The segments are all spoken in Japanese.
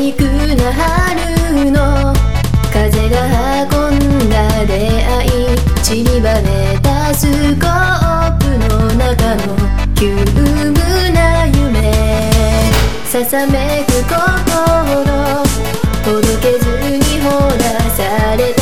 肉な春の風が運んだ出会い散りばめたスコープの中の急無な夢ささめく心ほどけずにほらされた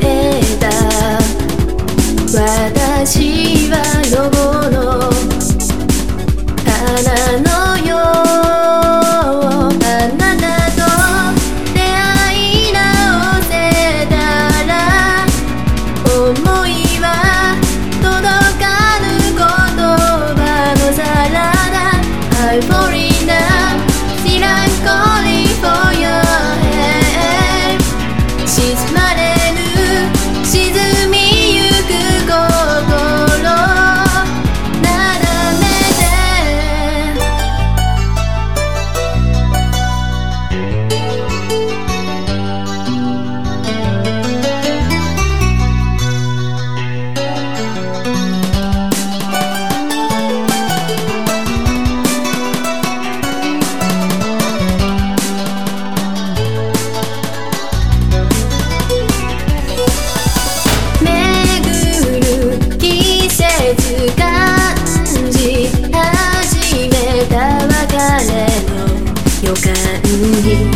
えた。私はの花の 우.